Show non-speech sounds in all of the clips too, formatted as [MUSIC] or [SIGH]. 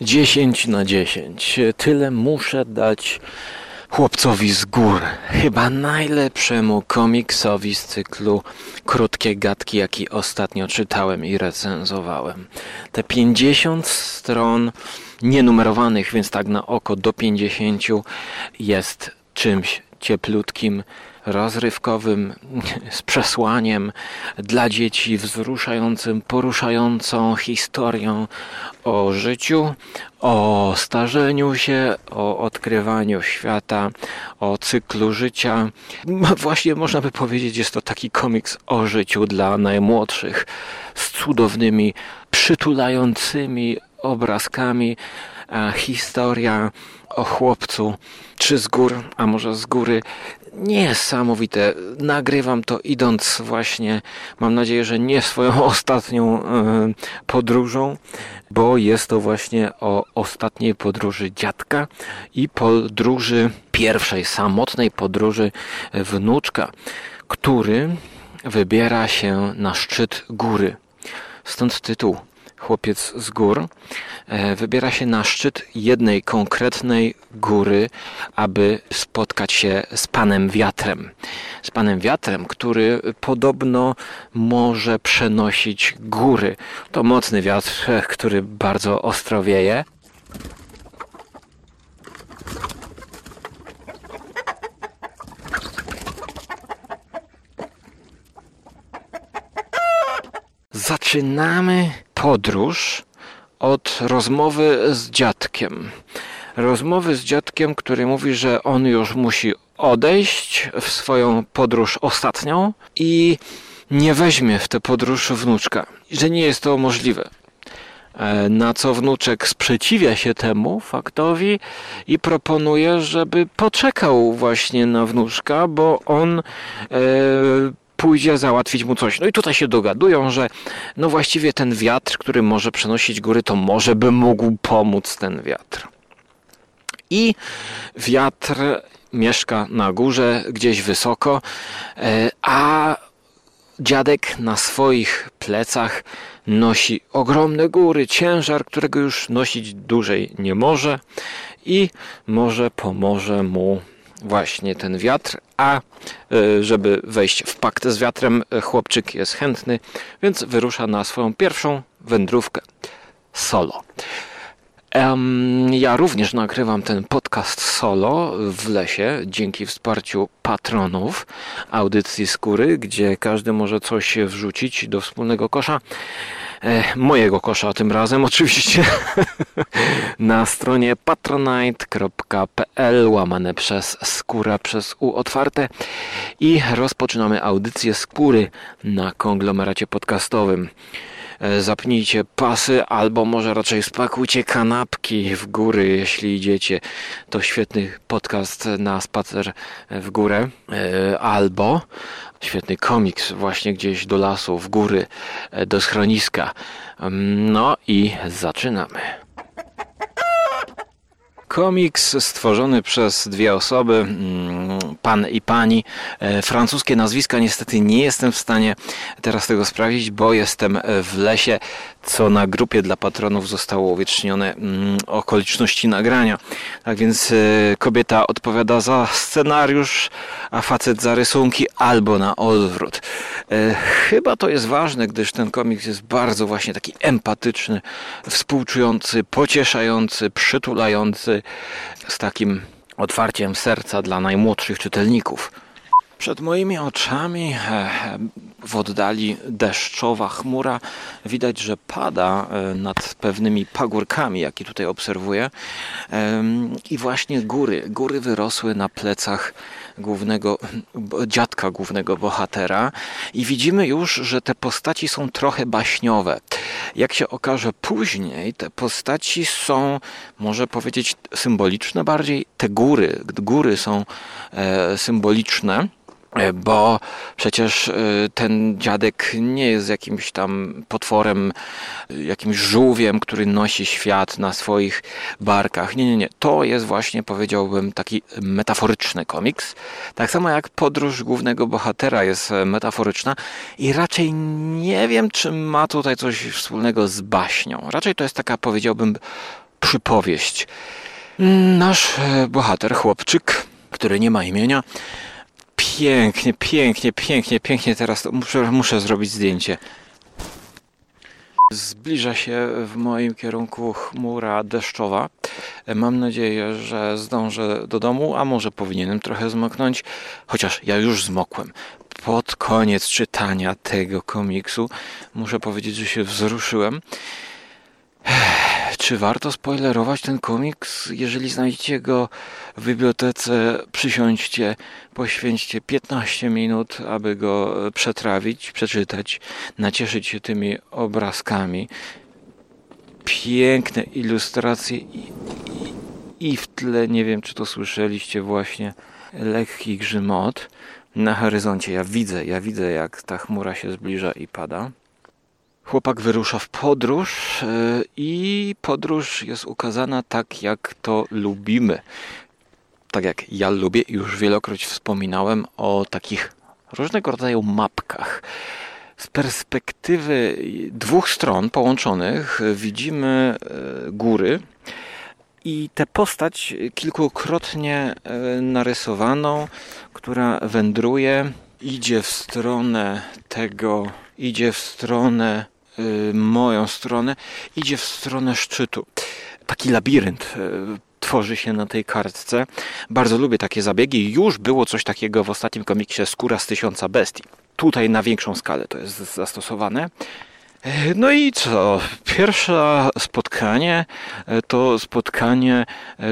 10 na 10. Tyle muszę dać chłopcowi z gór. Chyba najlepszemu komiksowi z cyklu Krótkie Gadki, jaki ostatnio czytałem i recenzowałem. Te 50 stron nienumerowanych, więc tak na oko do 50 jest czymś cieplutkim rozrywkowym, z przesłaniem dla dzieci, wzruszającym, poruszającą historią o życiu, o starzeniu się, o odkrywaniu świata, o cyklu życia. Właśnie można by powiedzieć, jest to taki komiks o życiu dla najmłodszych, z cudownymi, przytulającymi obrazkami. Historia o chłopcu, czy z gór, a może z góry, niesamowite. Nagrywam to idąc właśnie, mam nadzieję, że nie swoją [LAUGHS] ostatnią e, podróżą, bo jest to właśnie o ostatniej podróży dziadka i podróży pierwszej, samotnej podróży wnuczka, który wybiera się na szczyt góry. Stąd tytuł chłopiec z gór, e, wybiera się na szczyt jednej konkretnej góry, aby spotkać się z panem wiatrem. Z panem wiatrem, który podobno może przenosić góry. To mocny wiatr, który bardzo ostro wieje. Zaczynamy podróż od rozmowy z dziadkiem. Rozmowy z dziadkiem, który mówi, że on już musi odejść w swoją podróż ostatnią i nie weźmie w tę podróż wnuczka, że nie jest to możliwe. E, na co wnuczek sprzeciwia się temu faktowi i proponuje, żeby poczekał właśnie na wnuczka, bo on e, pójdzie załatwić mu coś. No i tutaj się dogadują, że no właściwie ten wiatr, który może przenosić góry, to może by mógł pomóc ten wiatr. I wiatr mieszka na górze, gdzieś wysoko, e, a dziadek na swoich plecach nosi ogromne góry, ciężar, którego już nosić dłużej nie może i może pomoże mu właśnie ten wiatr, a e, żeby wejść w pakt z wiatrem, e, chłopczyk jest chętny, więc wyrusza na swoją pierwszą wędrówkę solo. Ja również nagrywam ten podcast solo w lesie dzięki wsparciu patronów audycji Skóry, gdzie każdy może coś wrzucić do wspólnego kosza. E, mojego kosza tym razem [LAUGHS] oczywiście na stronie patronite.pl łamane przez skóra przez u otwarte i rozpoczynamy audycję skóry na konglomeracie podcastowym. E, zapnijcie pasy, albo może raczej spakujcie kanapki w góry, jeśli idziecie. To świetny podcast na spacer w górę, e, albo świetny komiks właśnie gdzieś do lasu, w góry, e, do schroniska. Mm, no i zaczynamy. Komiks stworzony przez dwie osoby, mm, pan i pani. E, francuskie nazwiska niestety nie jestem w stanie teraz tego sprawdzić, bo jestem w lesie, co na grupie dla patronów zostało uwiecznione mm, okoliczności nagrania. Tak więc e, kobieta odpowiada za scenariusz, a facet za rysunki albo na odwrót. E, chyba to jest ważne, gdyż ten komiks jest bardzo właśnie taki empatyczny, współczujący, pocieszający, przytulający, z takim otwarciem serca dla najmłodszych czytelników. Przed moimi oczami e, w oddali deszczowa chmura. Widać, że pada e, nad pewnymi pagórkami, jakie tutaj obserwuję. I właśnie góry. Góry wyrosły na plecach głównego, dziadka głównego bohatera. I widzimy już, że te postaci są trochę baśniowe. Jak się okaże później, te postaci są, może powiedzieć, symboliczne bardziej. Te góry, góry są e, symboliczne bo przecież e, ten dziadek nie jest jakimś tam potworem, e, jakimś żółwiem, który nosi świat na swoich barkach. Nie, nie, nie. To jest właśnie, powiedziałbym, taki metaforyczny komiks. Tak samo jak podróż głównego bohatera jest metaforyczna i raczej nie wiem, czy ma tutaj coś wspólnego z baśnią. Raczej to jest taka, powiedziałbym, przypowieść. Nasz e, bohater, chłopczyk, który nie ma imienia, pięknie, pięknie, pięknie, pięknie teraz muszę, muszę zrobić zdjęcie. Zbliża się w moim kierunku chmura deszczowa. Mam nadzieję, że zdążę do domu, a może powinienem trochę zmoknąć, chociaż ja już zmokłem. Pod koniec czytania tego komiksu muszę powiedzieć, że się wzruszyłem. Czy warto spoilerować ten komiks? Jeżeli znajdziecie go w bibliotece, przysiądźcie, poświęćcie 15 minut, aby go przetrawić, przeczytać, nacieszyć się tymi obrazkami. Piękne ilustracje i, i, i w tle, nie wiem czy to słyszeliście właśnie, lekki grzmot na horyzoncie. Ja widzę, ja widzę jak ta chmura się zbliża i pada. Chłopak wyrusza w podróż e, i podróż jest ukazana tak, jak to lubimy. Tak jak ja lubię już wielokroć wspominałem o takich różnego rodzaju mapkach. Z perspektywy dwóch stron połączonych widzimy e, góry i tę postać kilkukrotnie e, narysowaną, która wędruje, idzie w stronę tego, idzie w stronę moją stronę, idzie w stronę szczytu. Taki labirynt y, tworzy się na tej kartce. Bardzo lubię takie zabiegi. Już było coś takiego w ostatnim komiksie Skóra z tysiąca bestii. Tutaj na większą skalę to jest zastosowane. Y, no i co? Pierwsze spotkanie to spotkanie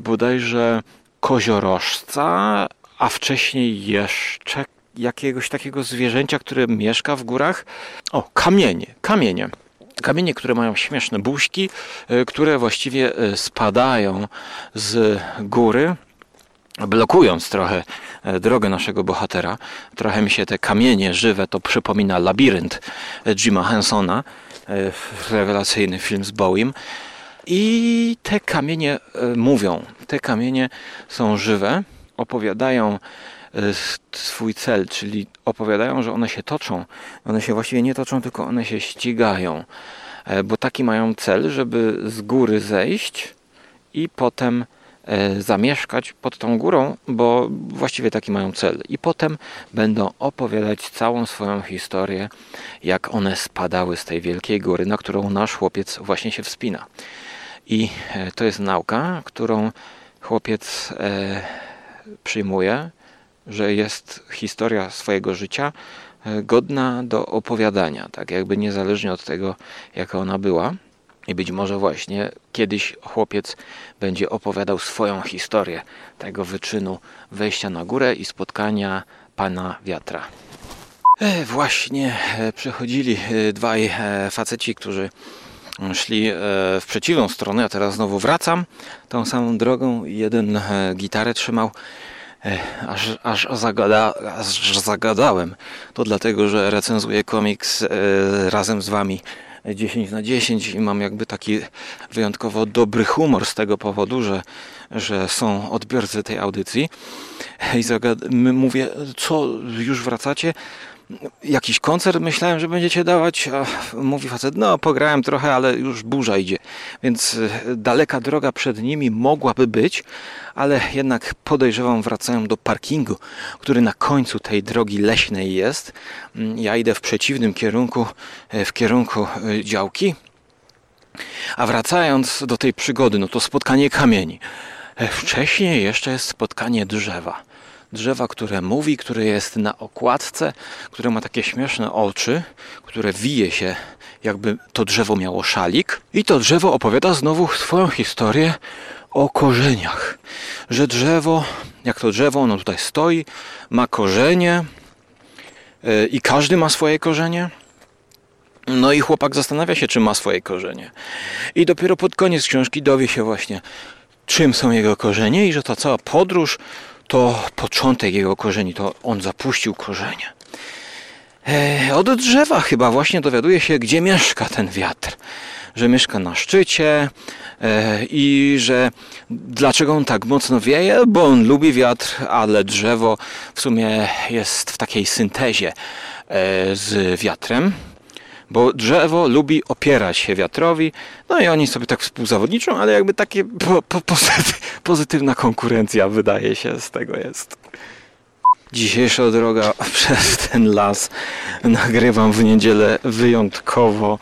bodajże koziorożca, a wcześniej jeszcze jakiegoś takiego zwierzęcia, które mieszka w górach. O, kamienie, kamienie. Kamienie, które mają śmieszne buźki, e, które właściwie e, spadają z góry, blokując trochę e, drogę naszego bohatera. Trochę mi się te kamienie żywe to przypomina labirynt Jima Hensona, rewelacyjny film z Bowiem. I te kamienie mówią, te kamienie są żywe, opowiadają E, swój cel, czyli opowiadają, że one się toczą. One się właściwie nie toczą, tylko one się ścigają, e, bo taki mają cel, żeby z góry zejść i potem e, zamieszkać pod tą górą, bo właściwie taki mają cel. I potem będą opowiadać całą swoją historię, jak one spadały z tej wielkiej góry, na którą nasz chłopiec właśnie się wspina. I to jest nauka, którą chłopiec przyjmuje że jest historia swojego życia e, godna do opowiadania, tak jakby niezależnie od tego, jaka ona była. I być może właśnie kiedyś chłopiec będzie opowiadał swoją historię tego wyczynu wejścia na górę i spotkania pana wiatra. E, właśnie e, przechodzili dwaj faceci, którzy szli w przeciwną stronę. Ja teraz znowu wracam tą samą drogą. Jeden gitarę trzymał, aż, aż, zagada, aż zagadałem. To dlatego, że recenzuję komiks e, razem z Wami 10 na 10 i mam jakby taki wyjątkowo dobry humor z tego powodu, że, że są odbiorcy tej audycji. I zagad- mówię, co, już wracacie? Jakiś koncert myślałem, że będziecie dawać, a mówi facet, no pograłem trochę, ale już burza idzie, więc e, daleka droga przed nimi mogłaby być, ale jednak podejrzewam wracają do parkingu, który na końcu tej drogi leśnej jest. Mm, ja idę w przeciwnym kierunku, e, w kierunku e, działki, a wracając do tej przygody, no to spotkanie kamieni. Wcześniej jeszcze jest spotkanie drzewa drzewa, które mówi, które jest na okładce, które ma takie śmieszne oczy, które wije się, jakby to drzewo miało szalik. I to drzewo opowiada znowu swoją historię o korzeniach. Że drzewo, jak to drzewo, ono tutaj stoi, ma korzenie yy, i każdy ma swoje korzenie. No i chłopak zastanawia się, czy ma swoje korzenie. I dopiero pod koniec książki dowie się właśnie, czym są jego korzenie i że ta cała podróż to początek jego korzeni, to on zapuścił korzenie. E, od drzewa chyba właśnie dowiaduje się, gdzie mieszka ten wiatr. Że mieszka na szczycie e, i że dlaczego on tak mocno wieje, bo on lubi wiatr, ale drzewo w sumie jest w takiej syntezie e, z wiatrem. Bo drzewo lubi opierać się wiatrowi, no i oni sobie tak współzawodniczą, ale jakby takie po, po, pozytywna konkurencja wydaje się z tego jest. Dzisiejsza droga [LAUGHS] przez ten las nagrywam w niedzielę wyjątkowo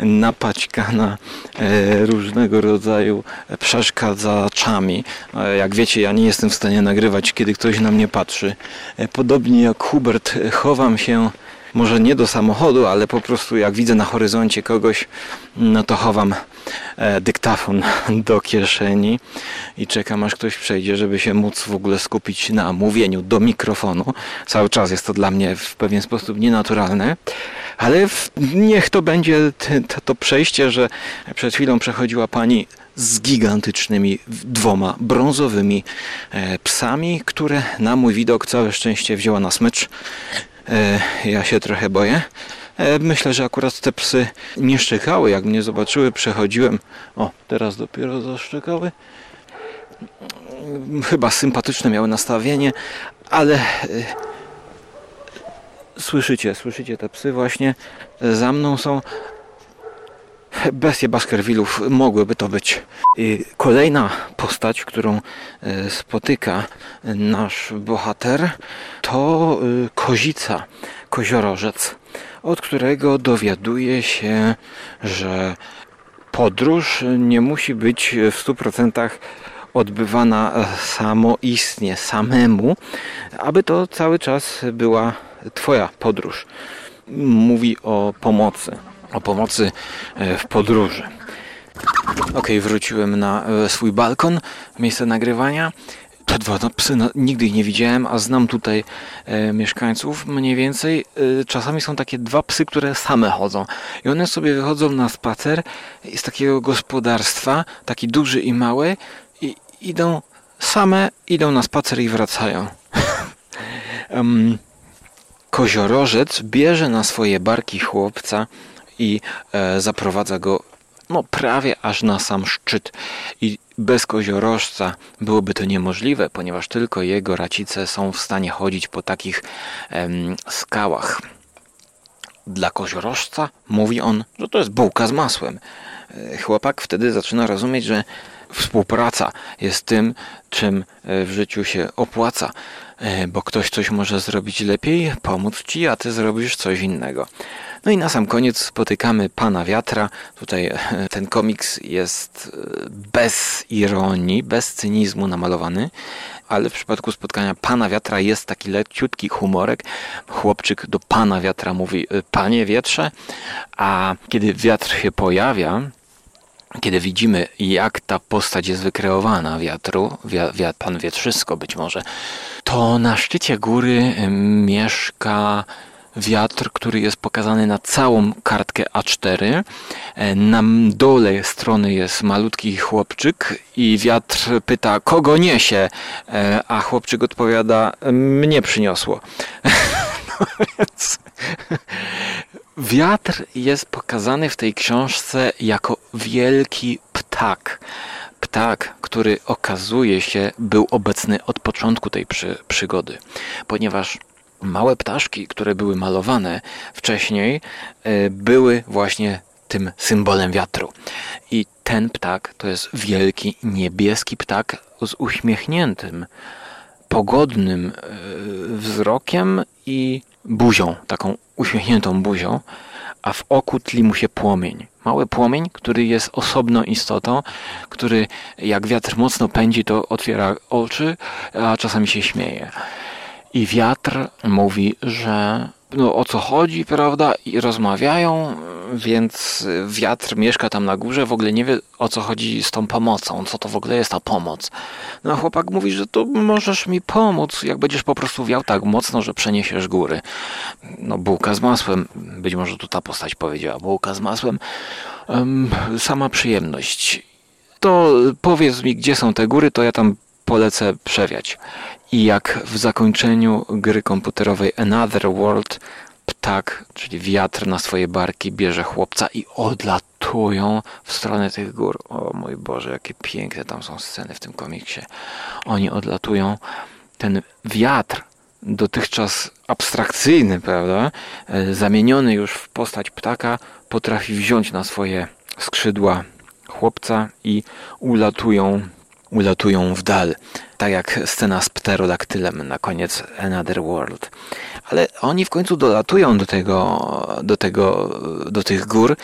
napaćkana e, różnego rodzaju przeszkadzaczami. E, jak wiecie, ja nie jestem w stanie nagrywać, kiedy ktoś na mnie patrzy. E, podobnie jak Hubert, chowam się może nie do samochodu, ale po prostu jak widzę na horyzoncie kogoś, no to chowam e, dyktafon [LAUGHS] do kieszeni i czekam aż ktoś przejdzie, żeby się móc w ogóle skupić na mówieniu do mikrofonu. Cały czas jest to dla mnie w pewien sposób nienaturalne, ale niech to będzie to przejście, że przed chwilą przechodziła pani z gigantycznymi dwoma brązowymi e, psami, które na mój widok całe szczęście wzięła na smycz ja się trochę boję. E, myślę, że akurat te psy nie szczekały. Jak mnie zobaczyły, przechodziłem. O, teraz dopiero zaszczekały. Chyba sympatyczne miały nastawienie, ale e, słyszycie, słyszycie te psy właśnie za mną są. Bestie Baskervillów mogłyby to być. Kolejna postać, którą e, spotyka nasz bohater, to e, kozica, koziorożec, od którego dowiaduje się, że podróż nie musi być w 100% odbywana samoistnie, samemu, aby to cały czas była Twoja podróż. Mówi o pomocy o pomocy e, w podróży. Ok, wróciłem na e, swój balkon, miejsce nagrywania. Te dwa no, psy no, nigdy ich nie widziałem, a znam tutaj e, mieszkańców mniej więcej. E, czasami są takie dwa psy, które same chodzą. I one sobie wychodzą na spacer z takiego gospodarstwa, taki duży i mały, i idą same, idą na spacer i wracają. [LAUGHS] um, koziorożec bierze na swoje barki chłopca, i e, zaprowadza go no, prawie aż na sam szczyt. I bez koziorożca byłoby to niemożliwe, ponieważ tylko jego racice są w stanie chodzić po takich em, skałach. Dla koziorożca mówi on, że to jest bułka z masłem. E, chłopak wtedy zaczyna rozumieć, że współpraca jest tym, czym e, w życiu się opłaca, bo ktoś coś może zrobić lepiej, pomóc ci, a ty zrobisz coś innego. No i na sam koniec spotykamy Pana Wiatra. Tutaj e, ten komiks jest e, bez ironii, bez cynizmu namalowany, ale w przypadku spotkania Pana Wiatra jest taki leciutki humorek. Chłopczyk do Pana Wiatra mówi e, Panie Wietrze, a kiedy wiatr się pojawia, kiedy widzimy, jak ta postać jest wykreowana wiatru, wi pan wie wszystko być może, to na szczycie góry mieszka wiatr, który jest pokazany na całą kartkę A4. E, na dole strony jest malutki chłopczyk i wiatr pyta, kogo niesie? E, a chłopczyk odpowiada, mnie przyniosło. [LAUGHS] no więc... Wiatr jest pokazany w tej książce jako wielki ptak. Ptak, który okazuje się był obecny od początku tej przy, przygody, ponieważ małe ptaszki, które były malowane wcześniej, e, były właśnie tym symbolem wiatru. I ten ptak to jest wielki niebieski ptak z uśmiechniętym, pogodnym e, wzrokiem i buzią, taką uśmiechniętą buzią, a w oku tli mu się płomień. Mały płomień, który jest osobną istotą, który jak wiatr mocno pędzi, to otwiera oczy, a czasami się śmieje. I wiatr mówi, że no, o co chodzi, prawda? I rozmawiają, więc wiatr mieszka tam na górze, w ogóle nie wie o co chodzi z tą pomocą, co to w ogóle jest ta pomoc. No a chłopak mówi, że to możesz mi pomóc, jak będziesz po prostu wiał tak mocno, że przeniesiesz góry. No bułka z masłem, być może tu ta postać powiedziała, bułka z masłem. Um, sama przyjemność. To powiedz mi, gdzie są te góry, to ja tam polecę przewiać. I jak w zakończeniu gry komputerowej Another World ptak, czyli wiatr na swoje barki bierze chłopca i odlatują w stronę tych gór. O mój Boże, jakie piękne tam są sceny w tym komiksie. Oni odlatują. Ten wiatr dotychczas abstrakcyjny, prawda, e, zamieniony już w postać ptaka, potrafi wziąć na swoje skrzydła chłopca i ulatują, ulatują w dal. Tak jak scena z pterodaktylem na koniec Another World. Ale oni w końcu dolatują do tego, do tego, do tych gór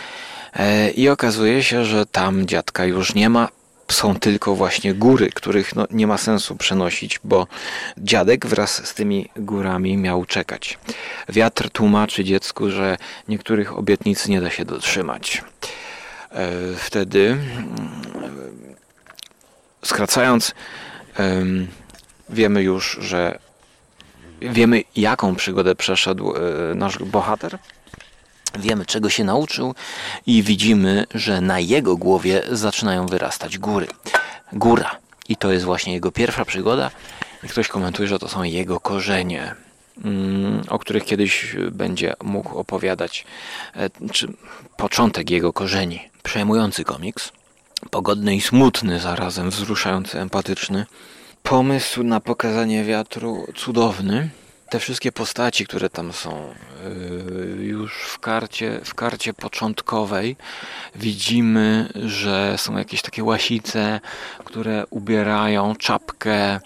e, i okazuje się, że tam dziadka już nie ma, są tylko właśnie góry, których no, nie ma sensu przenosić, bo dziadek wraz z tymi górami miał czekać. Wiatr tłumaczy dziecku, że niektórych obietnic nie da się dotrzymać. E, wtedy, skracając, wiemy już, że wiemy, jaką przygodę przeszedł e, nasz bohater. Wiemy, czego się nauczył, i widzimy, że na jego głowie zaczynają wyrastać góry. Góra. I to jest właśnie jego pierwsza przygoda. Ktoś komentuje, że to są jego korzenie, mm, o których kiedyś będzie mógł opowiadać, e, czy początek jego korzeni. Przejmujący komiks, pogodny i smutny zarazem, wzruszający, empatyczny. Pomysł na pokazanie wiatru cudowny te wszystkie postaci, które tam są, yy, już w karcie, w karcie początkowej widzimy, że są jakieś takie łasice, które ubierają czapkę.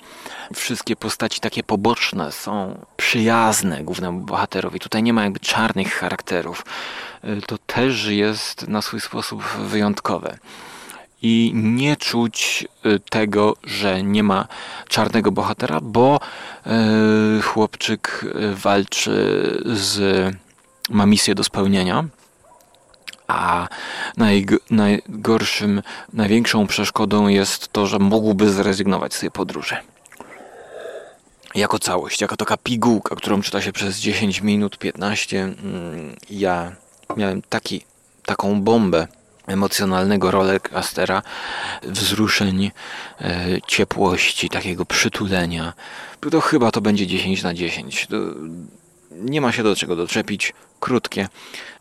Wszystkie postaci takie poboczne są przyjazne głównemu bohaterowi. Tutaj nie ma jakby czarnych charakterów. Yy, to też jest na swój sposób wyjątkowe i nie czuć y, tego, że nie ma czarnego bohatera, bo y, chłopczyk y, walczy z ma misję do spełnienia, a najgorszym, największą przeszkodą jest to, że mógłby zrezygnować z tej podróży. Jako całość, jako taka pigułka, którą czyta się przez 10 minut, 15, mm, ja miałem taki, taką bombę emocjonalnego rollercoastera, wzruszeń, e, ciepłości, takiego przytulenia. To chyba to będzie 10 na 10. To nie ma się do czego doczepić. Krótkie,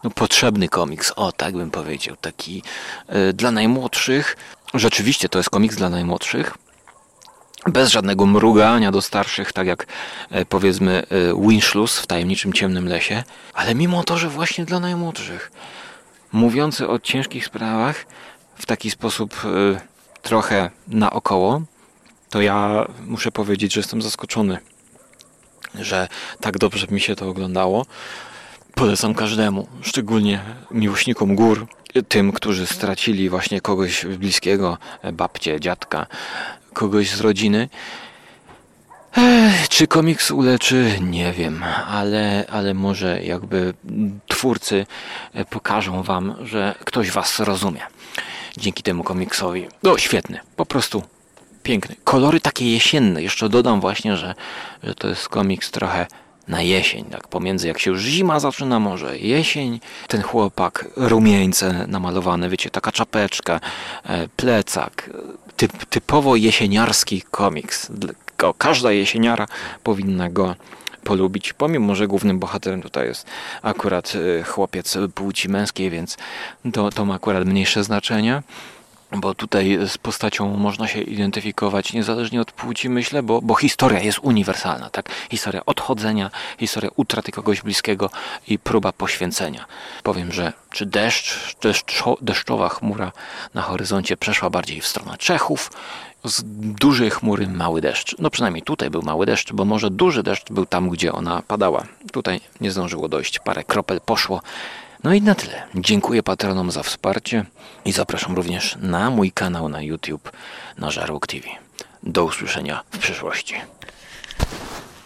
no potrzebny komiks, o tak bym powiedział, taki e, dla najmłodszych. Rzeczywiście to jest komiks dla najmłodszych. Bez żadnego mrugania do starszych, tak jak e, powiedzmy Winchlus w tajemniczym ciemnym lesie, ale mimo to, że właśnie dla najmłodszych mówiący o ciężkich sprawach w taki sposób y, trochę naokoło, to ja muszę powiedzieć, że jestem zaskoczony, że tak dobrze mi się to oglądało. Polecam każdemu, szczególnie miłośnikom gór, tym, którzy stracili właśnie kogoś bliskiego, babcię, dziadka, kogoś z rodziny. Ech, czy komiks uleczy? Nie wiem, ale, ale może jakby twórcy e, pokażą wam, że ktoś was rozumie. Dzięki temu komiksowi. No świetny, po prostu piękny. Kolory takie jesienne. Jeszcze dodam właśnie, że, że to jest komiks trochę na jesień, tak pomiędzy jak się już zima zaczyna, może jesień, ten chłopak, rumieńce namalowane, wiecie, taka czapeczka, e, plecak, typ, typowo jesieniarski komiks, każda jesieniara powinna go polubić, pomimo, że głównym bohaterem tutaj jest akurat y, chłopiec płci męskiej, więc to, to ma akurat mniejsze znaczenie bo tutaj z postacią można się identyfikować niezależnie od płci, myślę, bo, bo historia jest uniwersalna, tak? Historia odchodzenia, historia utraty kogoś bliskiego i próba poświęcenia. Powiem, że czy deszcz, deszczo, deszczowa chmura na horyzoncie przeszła bardziej w stronę Czechów, z dużej chmury mały deszcz. No przynajmniej tutaj był mały deszcz, bo może duży deszcz był tam, gdzie ona padała. Tutaj nie zdążyło dojść, parę kropel poszło. No i na tyle. Dziękuję patronom za wsparcie i zapraszam również na mój kanał na YouTube na Żarłok TV. Do usłyszenia w przyszłości.